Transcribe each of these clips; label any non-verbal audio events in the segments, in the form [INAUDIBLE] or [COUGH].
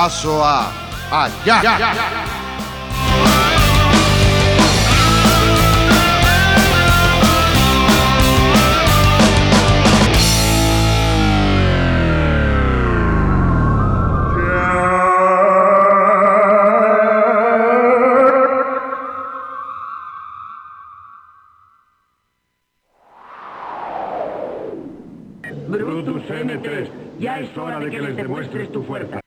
vistazo a Allá. Ya, ya. Brutus M3, ya es hora de que les demuestres tu fuerza.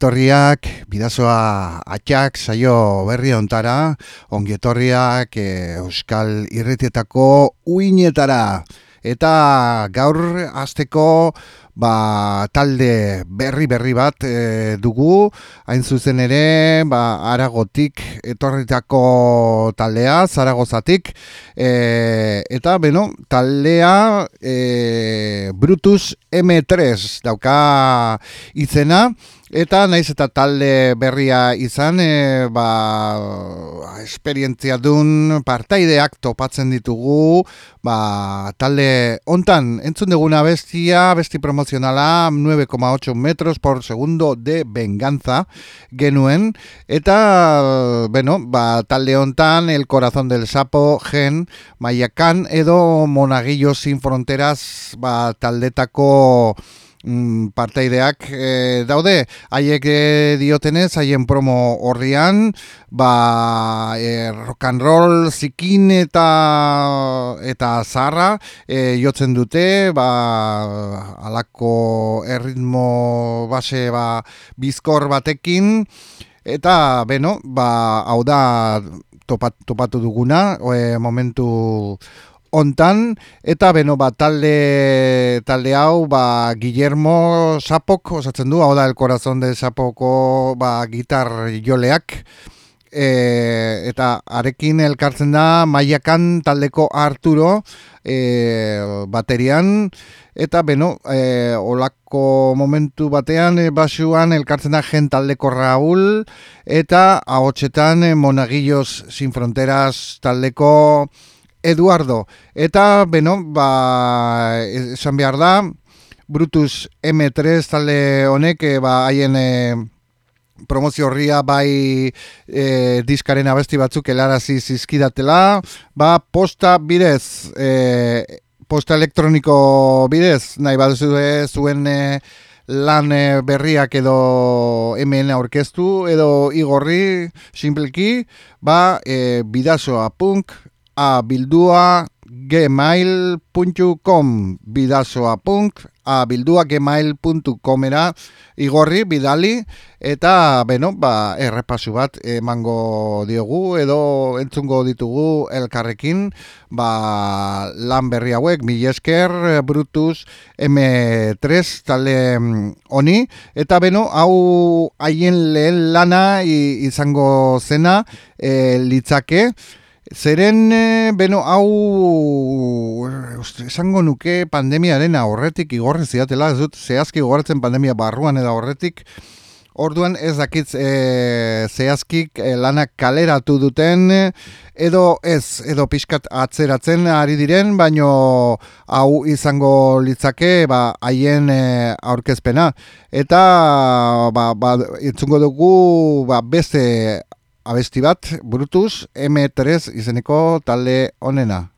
Ongi etorriak, bidazoa atxak, saio berri ontara, ongi etorriak e, Euskal Irretietako uinetara. Eta gaur azteko ba, talde berri berri bat e, dugu, hain zuzen ere, ba, aragotik etorritako taldea, zaragozatik, e, eta, beno, taldea e, Brutus M3 dauka izena, Eta naiz eta talde berria izan, e, ba, esperientzia dun partaideak topatzen ditugu, ba, talde hontan. Entzun duguna bestia, besti promozionala 9,8 metros por segundo de venganza genuen, eta, bueno, ba, talde hontan el corazón del sapo gen, maiakan edo monaguillos sin fronteras, ba, taldetako mm, parteideak e, daude. Haiek e, diotenez haien promo horrian ba e, rock and roll zikin eta eta zarra e, jotzen dute ba alako erritmo base ba bizkor batekin. Eta beno ba hau da topatu duguna e, momentu ontan eta beno ba talde talde hau ba Guillermo Sapok osatzen du hau da el corazón de Sapoko ba gitar joleak. E, eta arekin elkartzen da Maiakan taldeko Arturo e, baterian. Eta beno e, olako momentu batean e, basuan elkartzen da gen taldeko Raúl eta ahotsetan e, Monagillos sin fronteras taldeko Eduardo. Eta, beno, ba, esan behar da, Brutus M3 talde honek, eh, ba, haien e, promozio horria bai e, diskaren abesti batzuk helarazi zizkidatela, ba posta bidez, e, posta elektroniko bidez, nahi baduzu zuen e, lan e, berriak edo hemen aurkeztu edo igorri simpleki, ba e, bidazoa punk, a bildua gmail.com bidazoa punk, a bildua gmail.comera igorri, bidali, eta, beno, ba, errepasu bat emango diogu, edo entzungo ditugu elkarrekin, ba, lan berri hauek, mi esker, Brutus, M3, tale mm, honi, eta, beno, hau haien lehen lana izango zena, e, litzake, Zeren, eh, beno, hau, esango nuke pandemiaren aurretik igorren zidatela, ez dut, zehazki igorretzen pandemia barruan edo aurretik, orduan ez dakitz e, zehazkik e, lanak kaleratu duten, edo ez, edo pixkat atzeratzen ari diren, baino hau izango litzake, ba, haien e, aurkezpena. Eta, ba, ba, itzungo dugu, ba, beste abesti bat, burutuz, M3 izeneko talde onena.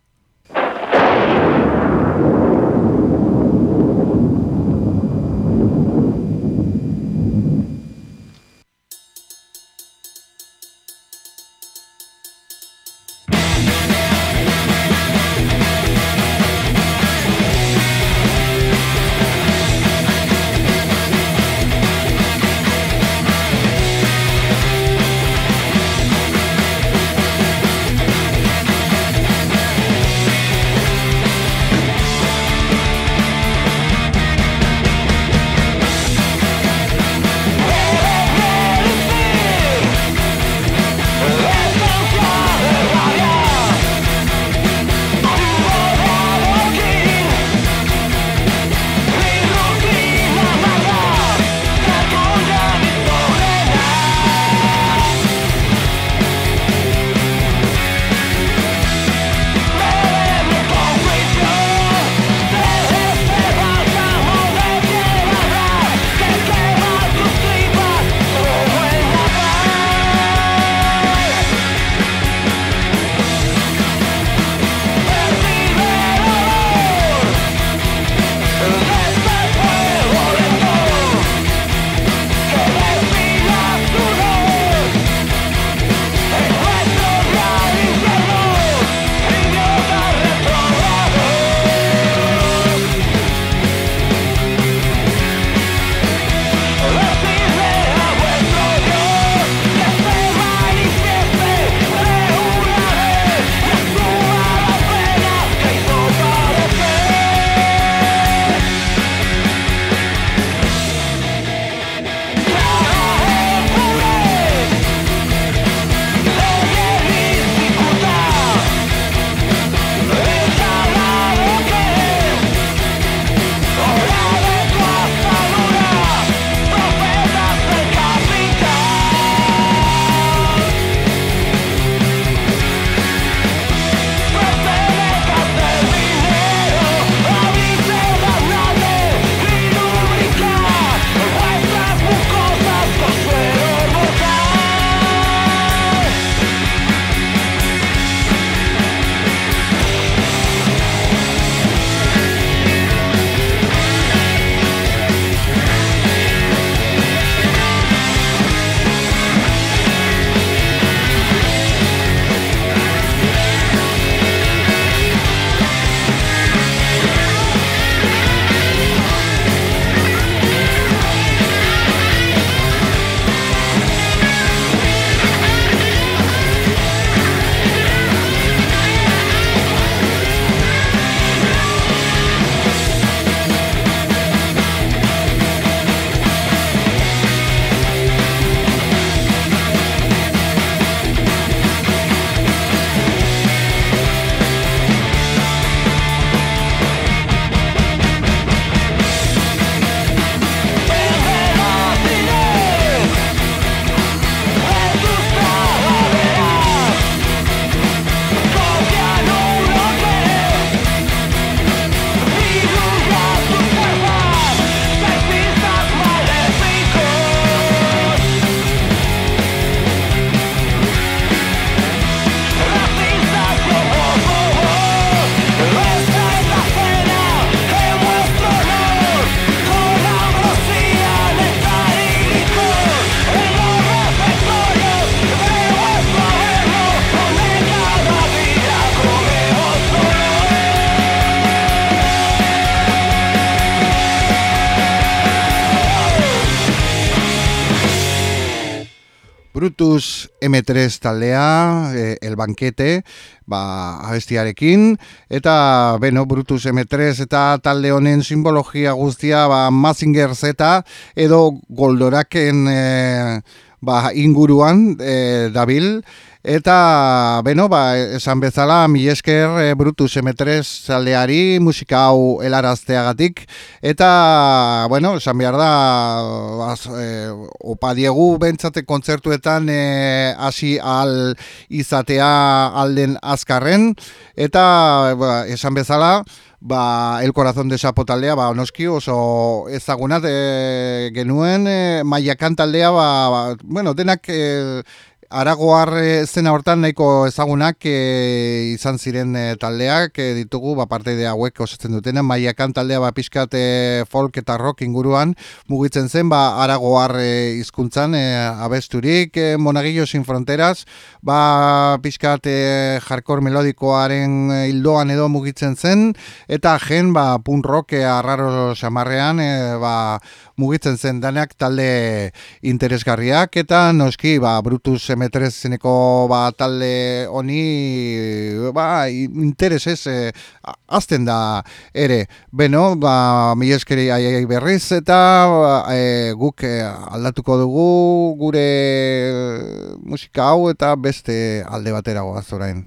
Brutus M3 taldea, e, El Banquete, ba, abestiarekin, eta, beno, Brutus M3 eta talde honen simbologia guztia, ba, Mazinger Z, edo Goldoraken e, ba, inguruan e, dabil, Eta, beno, ba, esan bezala, mi esker e, Brutus M3 zaldeari musika hau helarazteagatik. Eta, bueno, esan behar da, baz, e, opa diegu bentsate kontzertuetan e, hasi al izatea alden azkarren. Eta, ba, esan bezala, ba, el corazón de sapo taldea, ba, onoski oso ezagunat e, genuen, e, maiakan taldea, ba, ba, bueno, denak... E, Aragoar eh, zena hortan nahiko ezagunak e, izan ziren e, taldeak e, ditugu ba parte de hauek osatzen dutena maiakan taldea ba pizkat folk eta rock inguruan mugitzen zen ba Aragoar hizkuntzan abesturik e, Monagillo sin fronteras. Ba pizkat e, hardcore melodikoaren hildoan edo mugitzen zen. Eta gen ba punk rock e, arraro xamarrean ba mugitzen zen. Danak talde interesgarriak eta noski ba Brutus M3 zeneko ba talde honi ba interesez eh, azten da ere. Beno ba mi eskeri ai berriz eta e, guk eh, aldatuko dugu gure musika hau eta beste alde batera goaz orain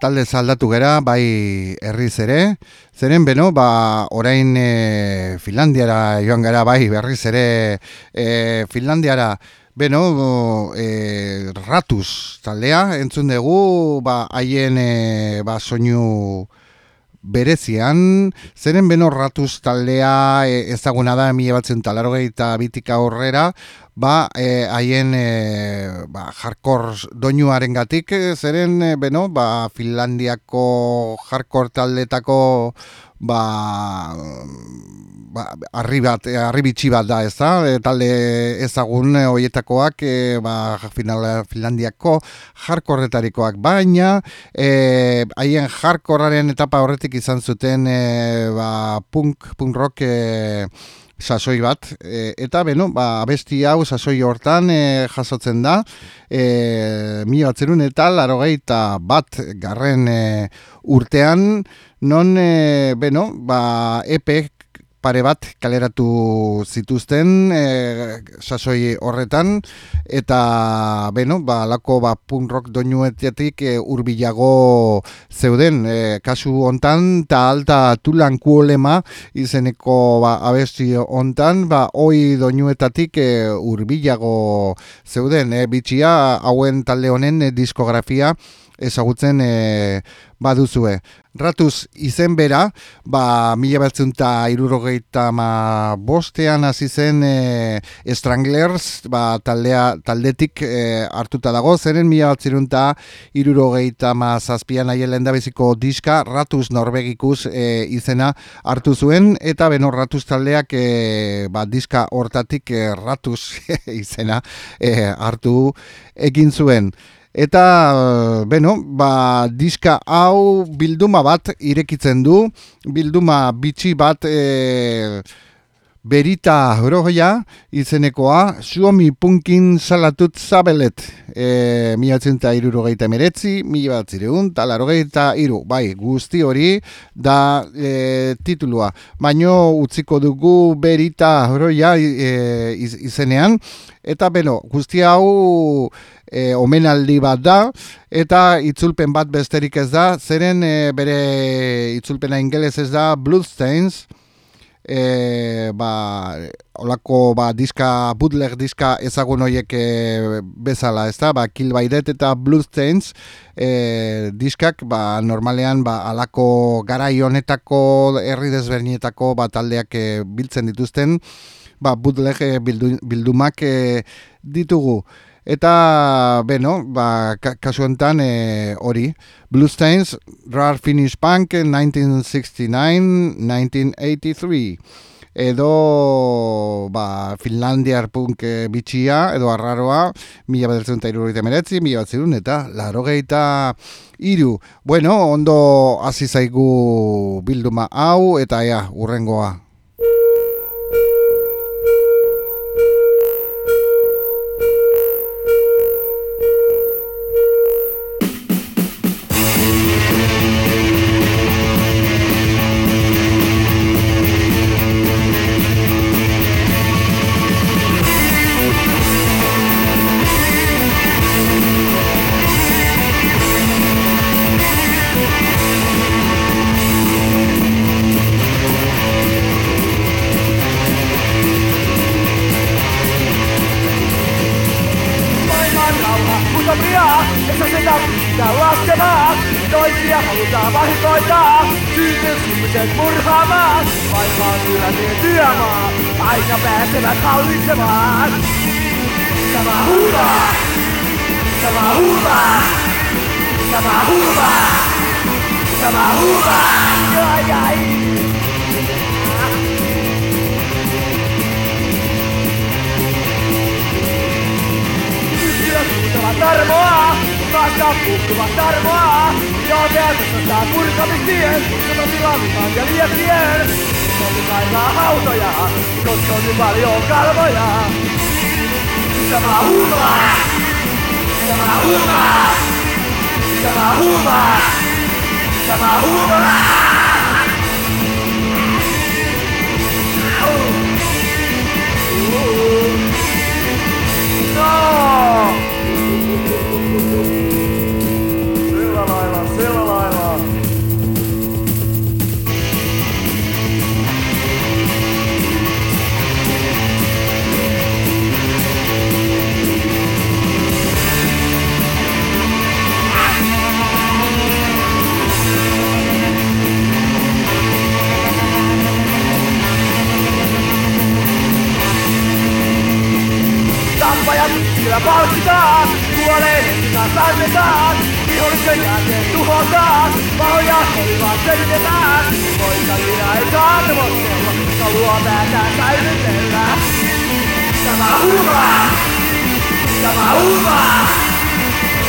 talde zaldatu gera, bai herriz ere, zeren beno, ba, orain e, Finlandiara joan gara, bai berriz ere e, Finlandiara, beno, e, ratus taldea, entzun dugu, ba, haien e, ba, soinu berezian, zeren beno ratuz taldea e, ezaguna da mi batzen talarogei eta bitika horrera, ba, e, haien e, ba, jarkor doinuaren gatik, e, zeren e, beno, ba, Finlandiako jarkor taldetako ba, ba arri bat, arri bat da, ez da, e, talde ezagun hoietakoak, e, ba, final, Finlandiako jarkorretarikoak, baina e, haien jarkorraren etapa horretik izan zuten e, ba, punk, punk rock e, sasoi bat, e, eta beno, ba, abesti hau sasoi hortan e, jasotzen da, e, mi batzerun eta laro bat garren e, urtean, non, e, beno, ba, epek pare bat kaleratu zituzten e, sasoi horretan. Eta beno ba lako ba punk rock doinuetetik e, hurbilago zeuden. E, kasu hontan ta alta tulan kuolema izeneko ba abesti hontan ba oi doinuetatik e, hurbilago zeuden. E, bitxia hauen talde honen diskografia ezagutzen e, baduzue. Ratuz izen bera, ba, mila batzunta irurogeita ma bostean hasi zen e, Stranglers ba, taldea, taldetik e, hartuta dago, zeren mila batzunta irurogeita ma zazpian aielen beziko diska Ratuz Norbegikus e, izena hartu zuen, eta beno Ratuz taldeak e, ba, diska hortatik e, Ratuz [LAUGHS] izena e, hartu egin zuen. Eta, beno, ba, diska hau bilduma bat irekitzen du, bilduma bitxi bat e, berita horogia izenekoa, suomi punkin salatut zabelet, e, mi eta irurogeita meretzi, mi bat zireun, talarogeita iru, bai, guzti hori da e, titulua. Baino utziko dugu berita horoia e, izenean, eta beno, guzti hau e, omenaldi bat da, eta itzulpen bat besterik ez da, zeren e, bere itzulpena ingeles ez da Bloodstains, e, ba, olako ba, diska, bootleg diska ezagun horiek e, bezala, ez da, ba, Kill by Death eta Bloodstains e, diskak, ba, normalean, ba, alako garai honetako, herri desberdinetako, ba, taldeak e, biltzen dituzten, ba, bootleg e, bildumak e, ditugu. Eta, beno, ba, kasu enten e, hori. Bluestains, Rare Finnish Punk, 1969-1983. Edo, ba, Finlandiar punk e, bitxia, edo arraroa, mila badertzen eta irurogeita meretzi, mila bat zirun, eta laro gehieta iru. Bueno, ondo hasi zaigu bilduma hau, eta ea, urrengoa. taas. Pahoja ei vaan selitetään. Poikajina ei saa arvostella, kalua päätään täydytellä Tämä hurraa! Tämä hurraa!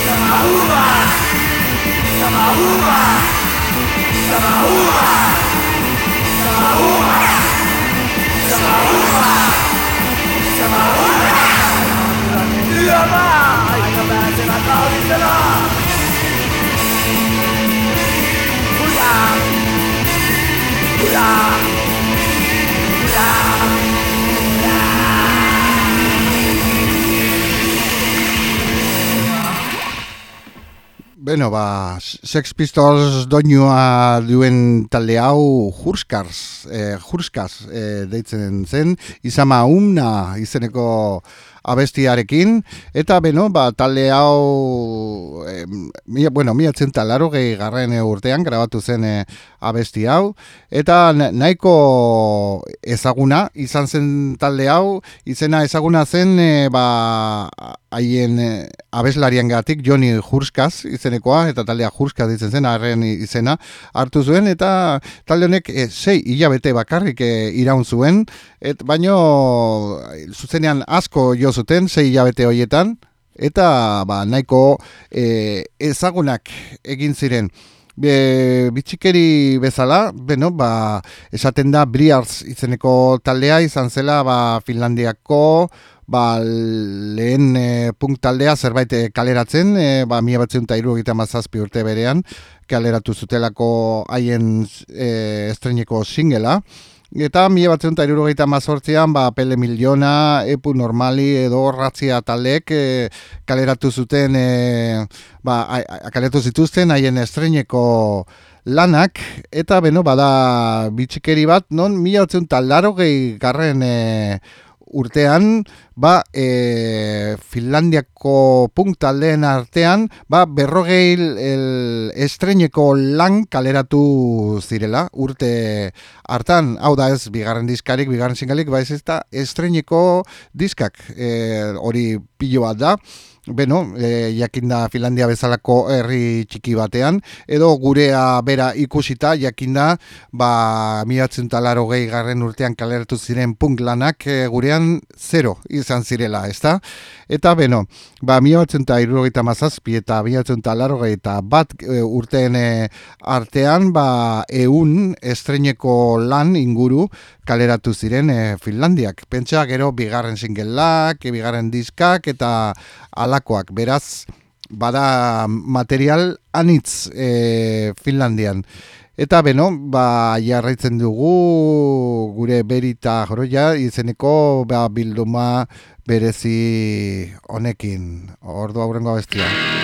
Tämä hurraa! Tämä hurraa! Tämä hurraa! Tämä hurraa! Tämä hurraa! Tämä hurraa! Tämä Aika Tämä ahdistelemaan! Beno, ba, Sex Pistols doinua duen talde hau Hurskars, eh, Hurskars eh, deitzen zen, izama umna izeneko abestiarekin, eta beno, ba, talde hau, eh, mi, bueno, mi atzenta laro gehi garren urtean grabatu zen eh, abesti hau, eta na- nahiko ezaguna izan zen talde hau, izena ezaguna zen, eh, ba, haien eh, abeslarian gatik, Joni Hurskaz izenekoa, eta taldea Hurskaz ditzen zen, harren izena hartu zuen, eta talde honek eh, sei hilabete bakarrik eh, iraun zuen, et, baino zuzenean asko jo zuten, sei hilabete horietan, eta ba, nahiko eh, ezagunak egin ziren. Be, bitxikeri bezala, beno, ba, esaten da Briars izeneko taldea izan zela ba, Finlandiako ba, lehen e, punk taldea zerbait e, kaleratzen, e, ba, mila batzen eta mazazpi urte berean, kaleratu zutelako haien e, estreneko singela. Eta mila batzen eta irurogeita mazortzean, ba, pele miliona, epu normali edo ratzia taldeek e, kaleratu zuten, e, ba, a, a, kaleratu zituzten haien estreneko lanak, eta beno, bada bitxikeri bat, non mila batzen eta larogei garren e, urtean, ba, e, Finlandiako punk taldeen artean, ba, berrogei el estreneko lan kaleratu zirela, urte hartan, hau da ez, bigarren diskarik, bigarren singalik, ba ez da, estreneko diskak, e, hori pilo bat da, Beno, e, jakinda Finlandia bezalako herri txiki batean, edo gurea bera ikusita, jakinda, ba, miratzen talaro gehi garren urtean kaleratu ziren punk lanak e, gurean zero izan zirela, ezta? Eta, beno, ba, miratzen eta irurogeita mazazpi eta miratzen talaro eta bat e, urteen e, artean, ba, eun estreneko lan inguru kaleratu ziren e, Finlandiak. Pentsa gero bigarren singelak, bigarren diskak eta alakoak. Beraz, bada material anitz e, Finlandian. Eta beno, ba, jarraitzen dugu gure berita joroia izeneko ba, bilduma berezi honekin. Ordu aurrengo bestia.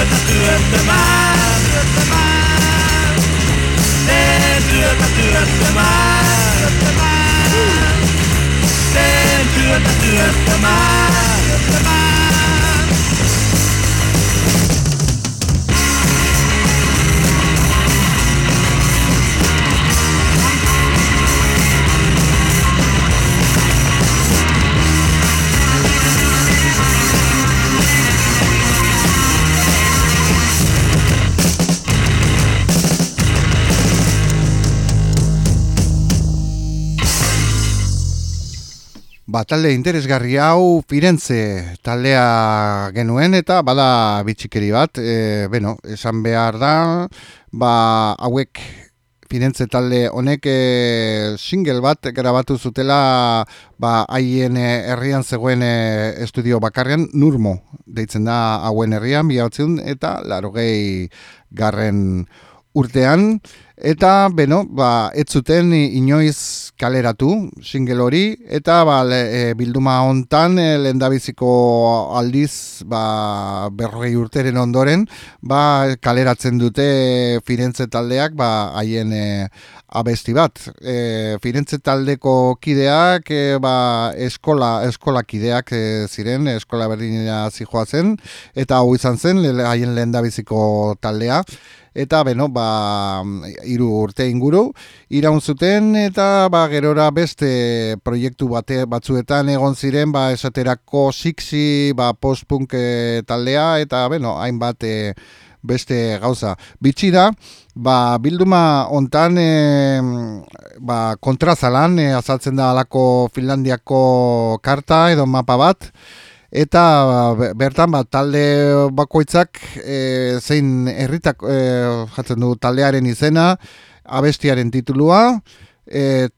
Teen työtä työttömään. Teen työtä työttömään. Teen työtä työttömään. Ba, talde interesgarri hau Firenze taldea genuen eta bada bitxikeri bat, e, bueno, esan behar da, ba, hauek Firenze talde honek e, single bat grabatu zutela ba, haien e, herrian zegoen e, estudio bakarrean, Nurmo, deitzen da hauen herrian, bihatzen, eta larogei garren urtean, Eta, beno, ba, ez zuten inoiz kaleratu single hori, eta ba, e, bilduma hontan e, lehendabiziko aldiz ba, berrogei urteren ondoren, ba, kaleratzen dute Firentze taldeak ba, haien e, abesti bat. E, Firentze taldeko kideak e, ba, eskola, eskola kideak e, ziren, eskola berdinera zijoa zen, eta hau izan zen haien lehendabiziko taldea eta beno, ba, iru urte inguru, iraun zuten, eta ba, gerora beste proiektu bate, batzuetan egon ziren, ba, esaterako siksi, ba, postpunk eh, taldea, eta beno, hainbat e, beste gauza. Bitsi da, ba, bilduma hontan e, ba, kontrazalan, e, azaltzen da alako Finlandiako karta edo mapa bat, eta bertan bat talde bakoitzak e, zein herritak e, jatzen du taldearen izena abestiaren titulua e,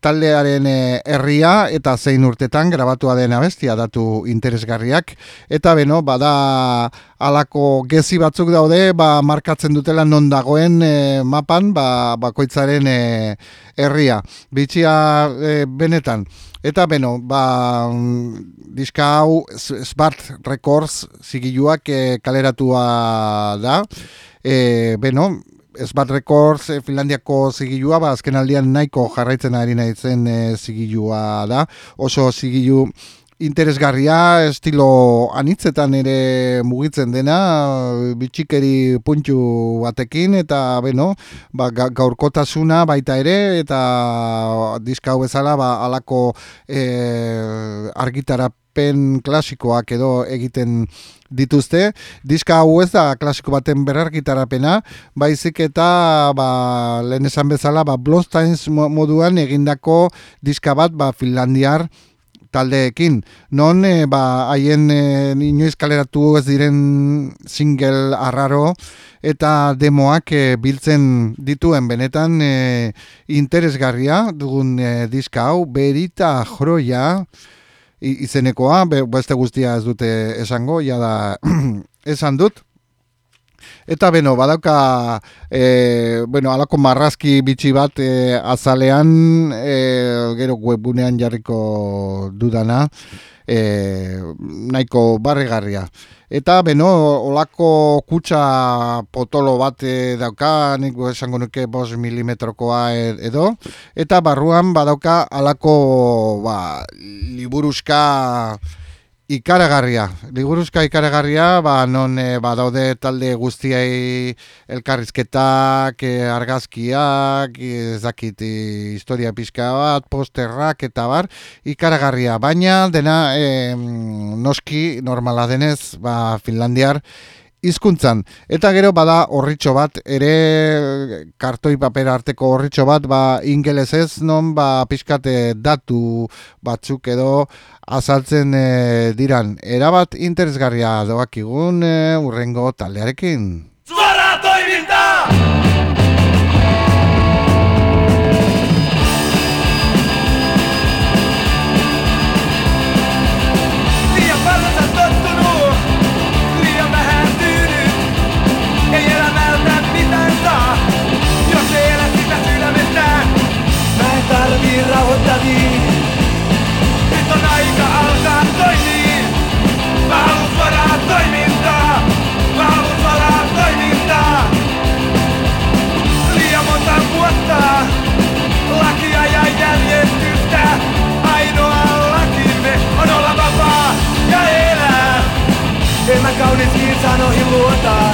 taldearen e, herria eta zein urtetan grabatua den abestia datu interesgarriak. Eta beno bada alako gezi batzuk daude ba, markatzen dutela non dagoen e, mapan ba, bakoitzaren e, herria. Bitxia e, benetan. Eta beno, ba, diska hau Smart Records zigiluak e, kaleratua da. E, beno, Smart Records e, Finlandiako zigilua, ba, azken aldian nahiko jarraitzen ari nahi zen e, zigilua da. Oso zigilu interesgarria, estilo anitzetan ere mugitzen dena, bitxikeri puntxu batekin, eta beno, ba, gaurkotasuna baita ere, eta diska hau bezala, ba, alako e, argitarapen klasikoak edo egiten dituzte. Diska hau ez da klasiko baten berargitarapena, baizik eta ba, lehen esan bezala ba, Bloodstains moduan egindako diska bat ba, Finlandiar taldeekin. Non, e, ba, haien e, inoiz kaleratu ez diren single arraro eta demoak e, biltzen dituen benetan e, interesgarria dugun e, diska hau, berita jroia izenekoa, beste guztia ez dute esango, ja da [CLEARS THROAT] esan dut. Eta beno, badauka e, bueno, alako marrazki bitxi bat e, azalean e, gero webgunean jarriko dudana e, nahiko barregarria. Eta beno, olako kutsa potolo bat dauka, nik esango nuke bos milimetrokoa edo, eta barruan badauka alako ba, liburuzka ikaragarria, liguruzka ikaragarria, ba, non e, ba, daude talde guztiai elkarrizketak, e, argazkiak, ez dakit historia pixka bat, posterrak eta bar, ikaragarria, baina dena e, noski normala denez, ba, Finlandiar, hizkuntzan. Eta gero bada horritxo bat ere kartoi paper arteko horritxo bat ba ingelesez non ba pizkate datu batzuk edo azaltzen e, diran. Erabat interesgarria doakigun e, urrengo taldearekin. Zuara En 朝の日を渡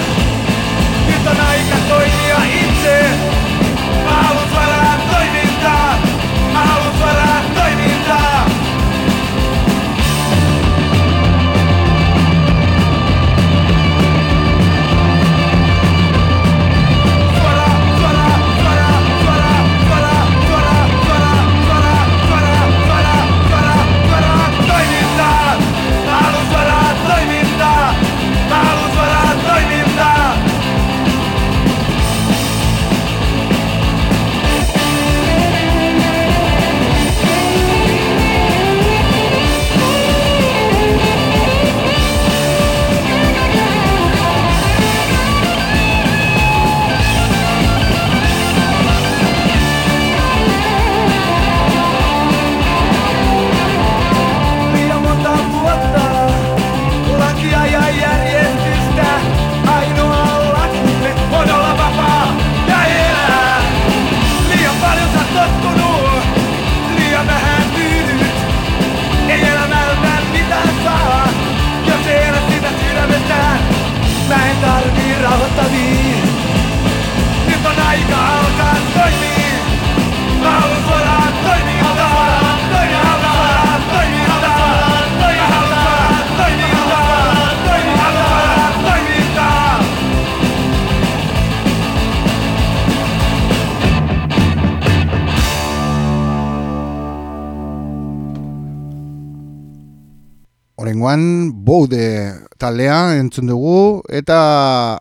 entzun dugu, eta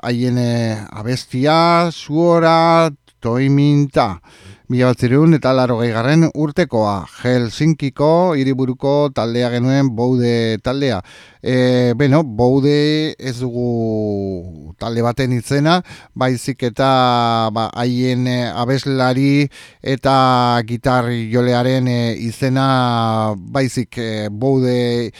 haien eh, abestia, zuora, toiminta. Mila batzirun eta laro garren urtekoa, Helsinkiko hiriburuko taldea genuen boude taldea. E, beno, boude ez dugu talde baten itzena, baizik eta ba, haien eh, abeslari eta gitar jolearen eh, izena baizik eh, boude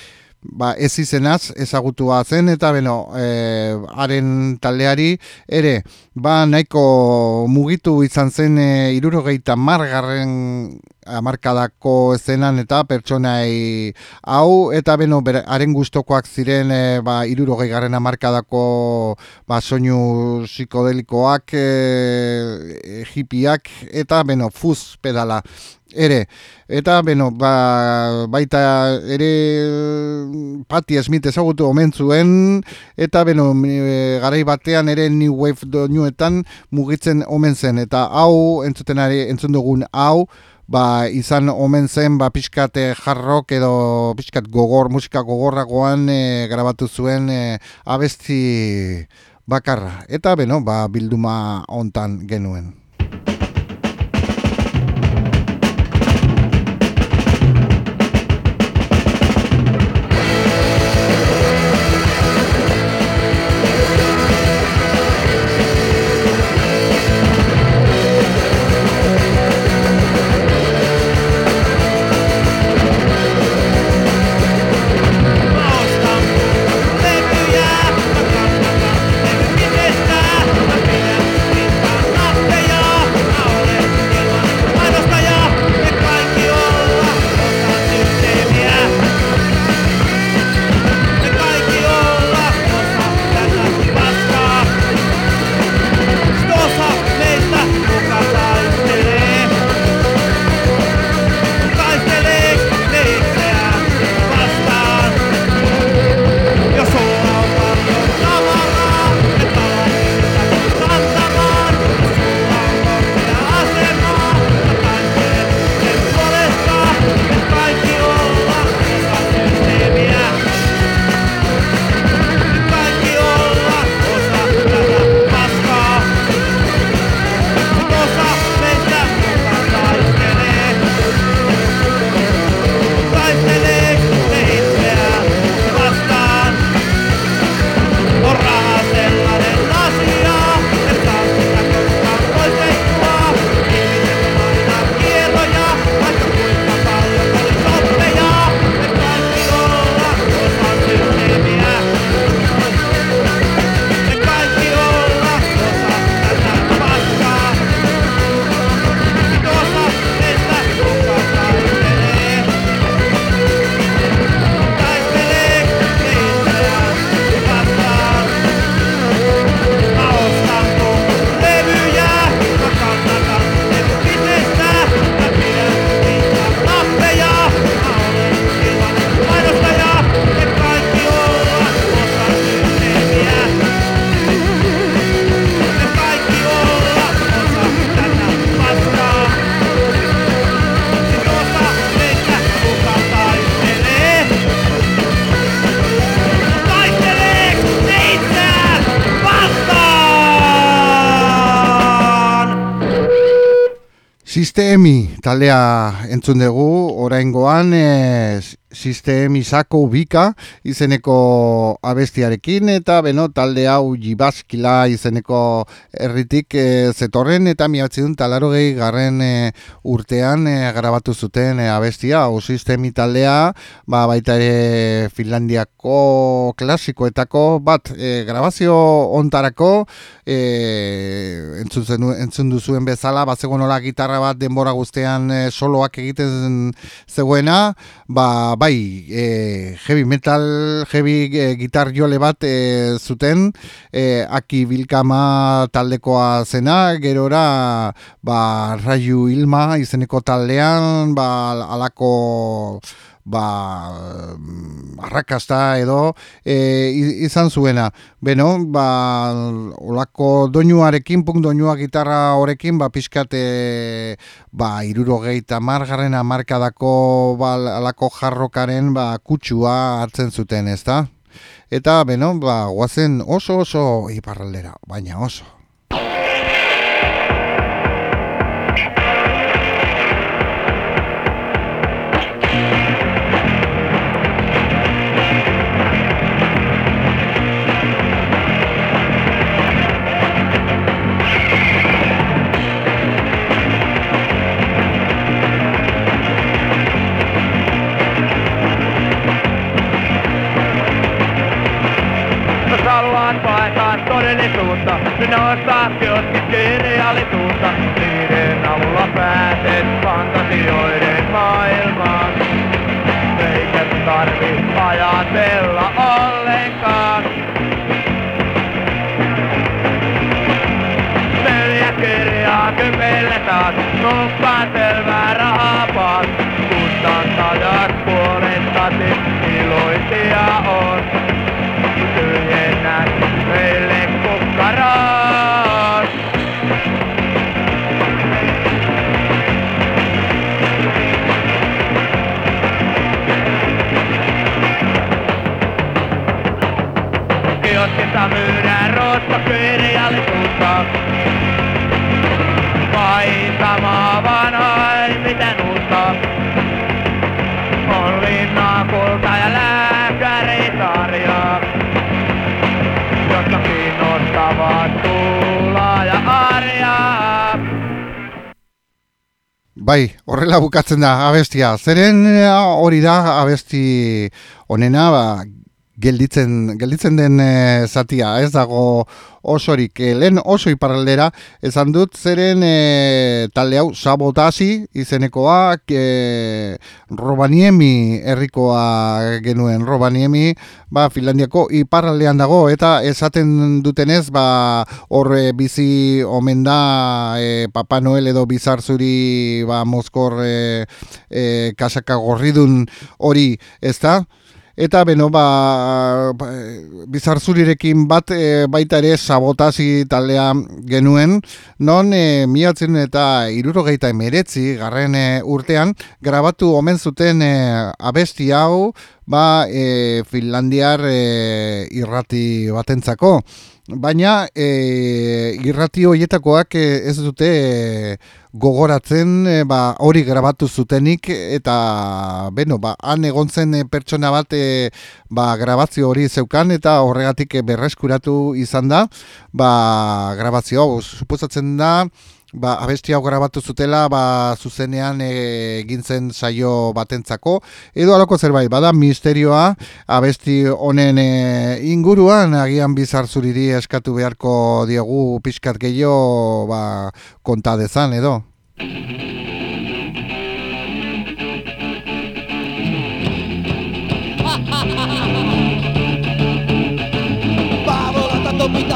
ba, ez izenaz ezagutua zen eta beno, e, haren taldeari ere ba, nahiko mugitu izan zen e, irurogeita margarren amarkadako zenan eta pertsonai hau eta beno haren gustokoak ziren e, ba, irurogei garren amarkadako ba, soinu psikodelikoak e, hipiak eta beno fuz pedala ere eta beno ba, baita ere Patti Smith ezagutu omen zuen eta beno e, garai batean ere New Wave doinuetan mugitzen omen zen eta hau entzuten ari entzun dugun hau ba, izan omen zen ba, pixkat eh, jarrok edo pixkat gogor, musika gogorragoan e, grabatu zuen e, abesti bakarra. Eta beno, ba, bilduma hontan genuen. Taldea entzun dugu, oraingoan e, sistemi sako bika izeneko abestiarekin eta beno talde hau jibaskila izeneko erritik e, zetorren eta miatzen talaro gehi garren e, urtean e, grabatu zuten e, abestia. Hau sistemi taldea ba, baita ere Finlandiako klasikoetako bat e, grabazio ontarako e, entzun, entzun duzuen bezala bat zegoen gitarra bat denbora guztean soloak egiten zegoena ba, bai, e, heavy metal, heavy e, gitar jole bat e, zuten, e, aki bilkama taldekoa zena, gerora, ba, raiu ilma izeneko taldean, ba, alako ba, arrakasta edo e, izan zuena. Beno, ba, olako doinuarekin, punk doinua gitarra horrekin, ba, pixkate, ba, irurogeita margarren amarkadako, ba, alako jarrokaren, ba, kutsua hartzen zuten, ezta? Eta, beno, ba, guazen oso oso iparraldera, baina oso. Ostaa joskin kirjallisuutta. Niiden avulla pääset fantasioiden maailmaan. Eikä tarvi ajatella ollenkaan. Neljä kirjaa kymmelle taas, nuppaan selvää rahaa paas. Kustantajat puolestasi iloisia on. Myydään roskakirjallisuutta. Vain samaa vanhaa, ei mitään uutta. On linnaa, kulta ja lääkärisarjaa jotka kiinnostavat tuulaa ja arjaa. Bai, horrela bukatzen da abestia. Zeren hori da abesti onena, ba, gelditzen, gelditzen den e, zatia, ez dago osorik, e, lehen oso iparraldera, esan dut zeren e, talde hau sabotazi izenekoak, e, Robaniemi herrikoa genuen, Robaniemi, ba, Finlandiako iparraldean dago, eta esaten dutenez, ba, horre bizi omen da e, Papa Noel edo bizarzuri ba, Moskor e, e, kasaka gorridun hori, ez da? Eta beno, ba, ba bizarzurirekin bat e, baita ere sabotazi taldea genuen, non e, miatzen eta irurogeita emeretzi garren e, urtean, grabatu omen zuten e, abesti hau, ba, e, Finlandiar e, irrati batentzako. Baina e, irrati horietakoak e, ez dute e, gogoratzen e, ba, hori grabatu zutenik eta beno, ba, han egon zen pertsona bat e, ba, grabazio hori zeukan eta horregatik berreskuratu izan da. Ba, grabazio hau suposatzen da ba, abesti hau grabatu zutela ba, zuzenean egin zen saio batentzako. Edo alako zerbait, bada misterioa abesti honen e, inguruan agian bizar zuriri eskatu beharko diegu pixkat gehiago ba, konta dezan edo? [LAUGHS] Paavola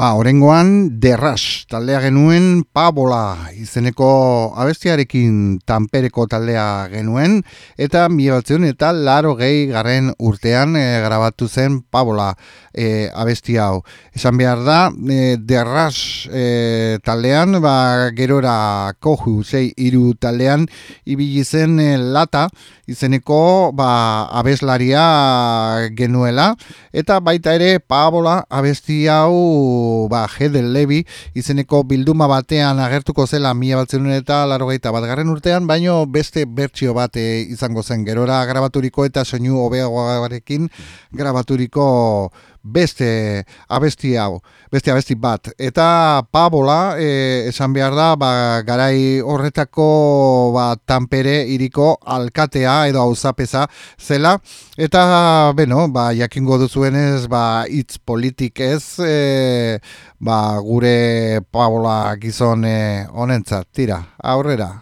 Ba, orengoan derras taldea genuen Pabola izeneko abestiarekin tanpereko taldea genuen eta mi batzen eta laro gehi garren urtean e, grabatu zen Pabola e, abesti hau. Esan behar da, e, derras e, taldean, ba, gerora koju zei iru taldean ibili zen e, lata izeneko ba, abeslaria genuela eta baita ere Pabola abesti hau ba, Hedel Levi izeneko bilduma batean agertuko zela mila batzen eta larogeita bat garren urtean, baino beste bertsio bat e, izango zen gerora grabaturiko eta soinu hobeagoarekin grabaturiko beste abesti hau, beste abesti bat. Eta Pabola, e, esan behar da, ba, garai horretako ba, tanpere iriko alkatea edo auzapeza zela. Eta, beno, ba, jakingo duzuenez, ba, itz politik ez, e, ba, gure Pabola gizon e, honentzat, tira, aurrera.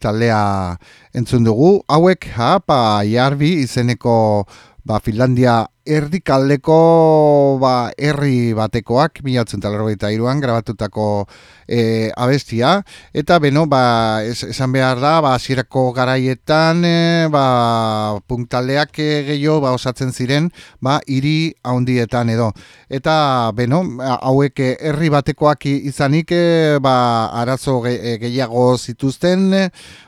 Taldea entzun dugu. Hauek, ha, ba, jarbi izeneko ba, Finlandia erdikaldeko ba, herri batekoak, milatzen talarrogeita iruan, grabatutako e, abestia. Eta, beno, ba, esan behar da, ba, zirako garaietan, e, ba, punktaldeak gehiago ba, osatzen ziren, ba, iri haundietan edo. Eta, beno, hauek herri batekoak izanik, e, ba, arazo gehiago zituzten,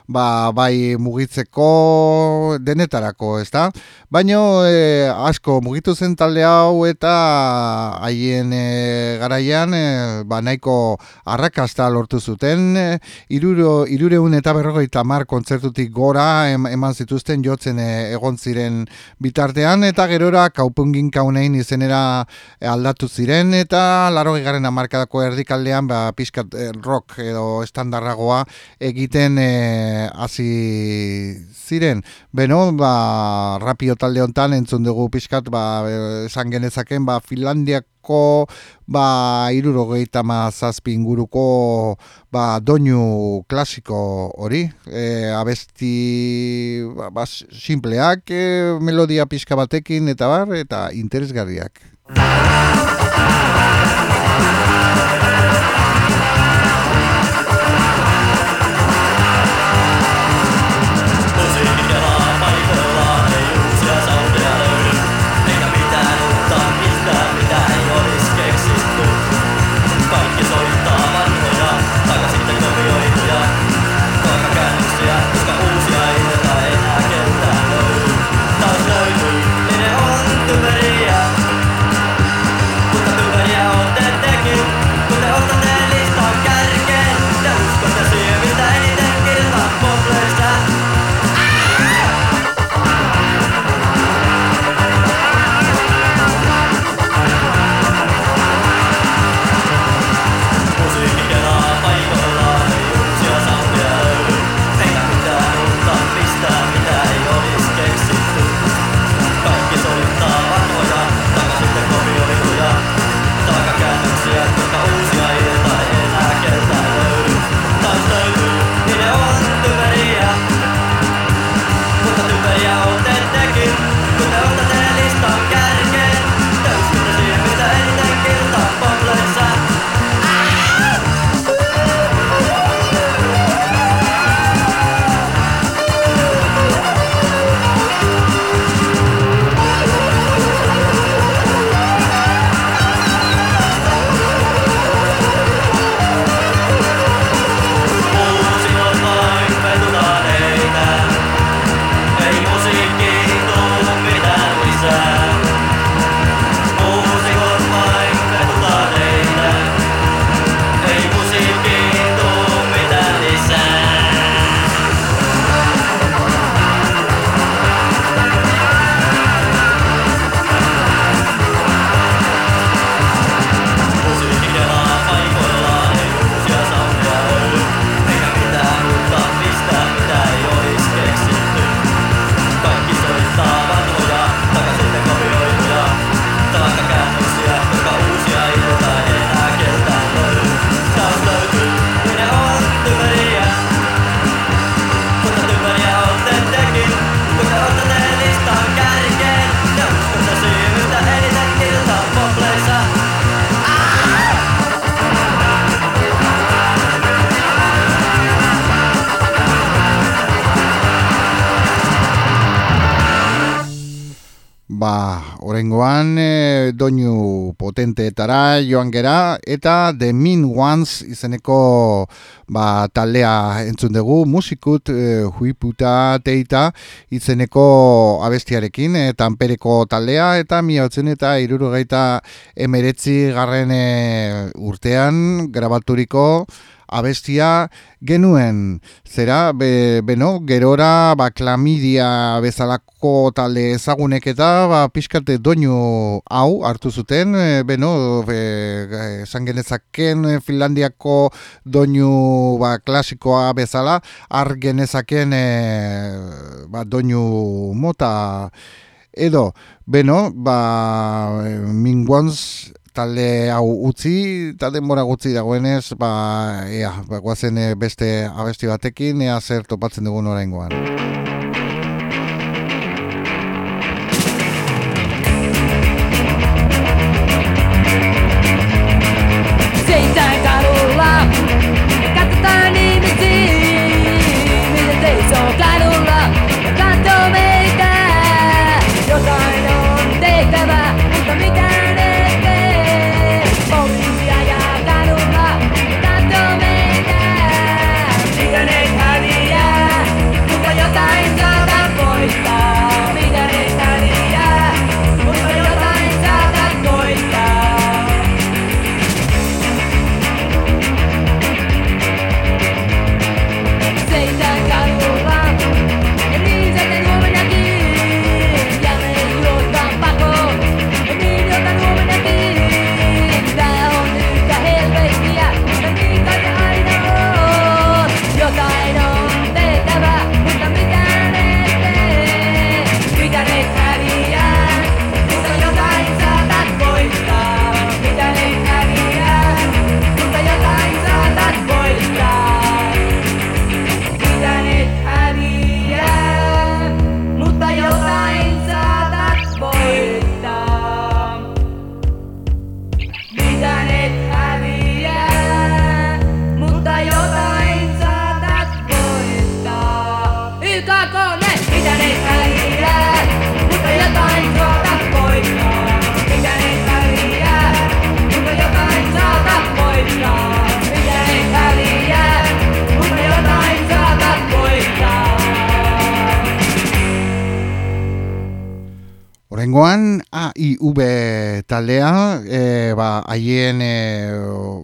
ba, bai mugitzeko denetarako, ez da? Baina, e, asko, mugitu zen talde hau eta haien e, garaian e, ba nahiko arrakasta lortu zuten e, iruro, irureun eta berrogeita mar kontzertutik gora eman zituzten jotzen e, egon ziren bitartean eta gerora kaupungin kaunein izenera aldatu ziren eta laro garen amarkadako erdikaldean ba, pixkat rock edo estandarragoa egiten hasi ziren. Beno, ba, rapio talde hontan entzun dugu pixkat ba, esan genezaken ba, Finlandiako ba, irurogeita mazazpi inguruko ba, doinu klasiko hori. E, abesti ba, ba, simpleak, e, melodia pixka batekin eta bar, eta interesgarriak. Doinu potenteetara joan gera eta The Mean Ones izeneko ba, taldea entzun dugu musikut e, huiputa teita izeneko abestiarekin e, tanpereko taldea eta miautzen eta irurogeita emeretzi garren e, urtean grabaturiko abestia genuen. Zera be, beno gerora ba klamidia bezalako talde ezagunek eta ba pizkate doinu hau hartu zuten. E, beno esan genezaken e, Finlandiako doinu ba klasikoa bezala ar genezaken e, ba doinu mota. Edo beno ba minguans talde hau utzi, eta denbora gutzi dagoenez, ba, ea, ba, guazen eh, beste abesti batekin, ea zer topatzen dugun oraingoan. AIV taldea, e, ba, haien e,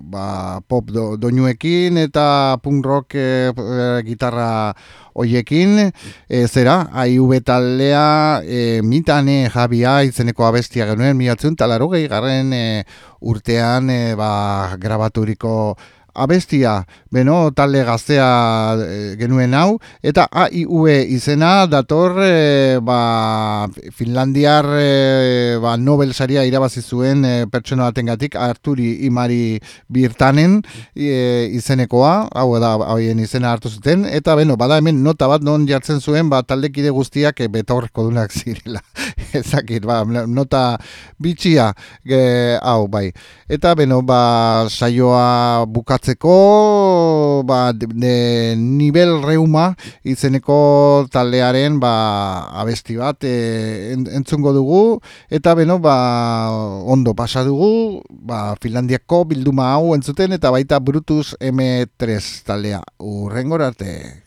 ba, pop do, doinuekin eta punk rock e, e, gitarra hoiekin, e, zera, AIV taldea e, mitane jabia izeneko abestia genuen miatzen talarogei garren e, urtean e, ba, grabaturiko abestia, beno, talde gaztea e, genuen hau, eta AIV izena dator e, ba, Finlandiar e, ba, Nobel saria irabazi zuen e, pertsona batengatik Arturi Imari Birtanen e, izenekoa, hau da haien izena hartu zuten, eta beno, bada hemen nota bat non jartzen zuen, ba, taldekide guztiak e, betaurreko dunak [LAUGHS] zirela. Ezakit, ba, nota bitxia hau, bai. Eta beno, ba, saioa bukatzeko, ba, de, nivel reuma izeneko taldearen ba, abesti bat e, en- entzungo dugu, eta beno, ba, ondo pasa dugu, ba, Finlandiako bilduma hau entzuten, eta baita Brutus M3 taldea. Urrengor arte.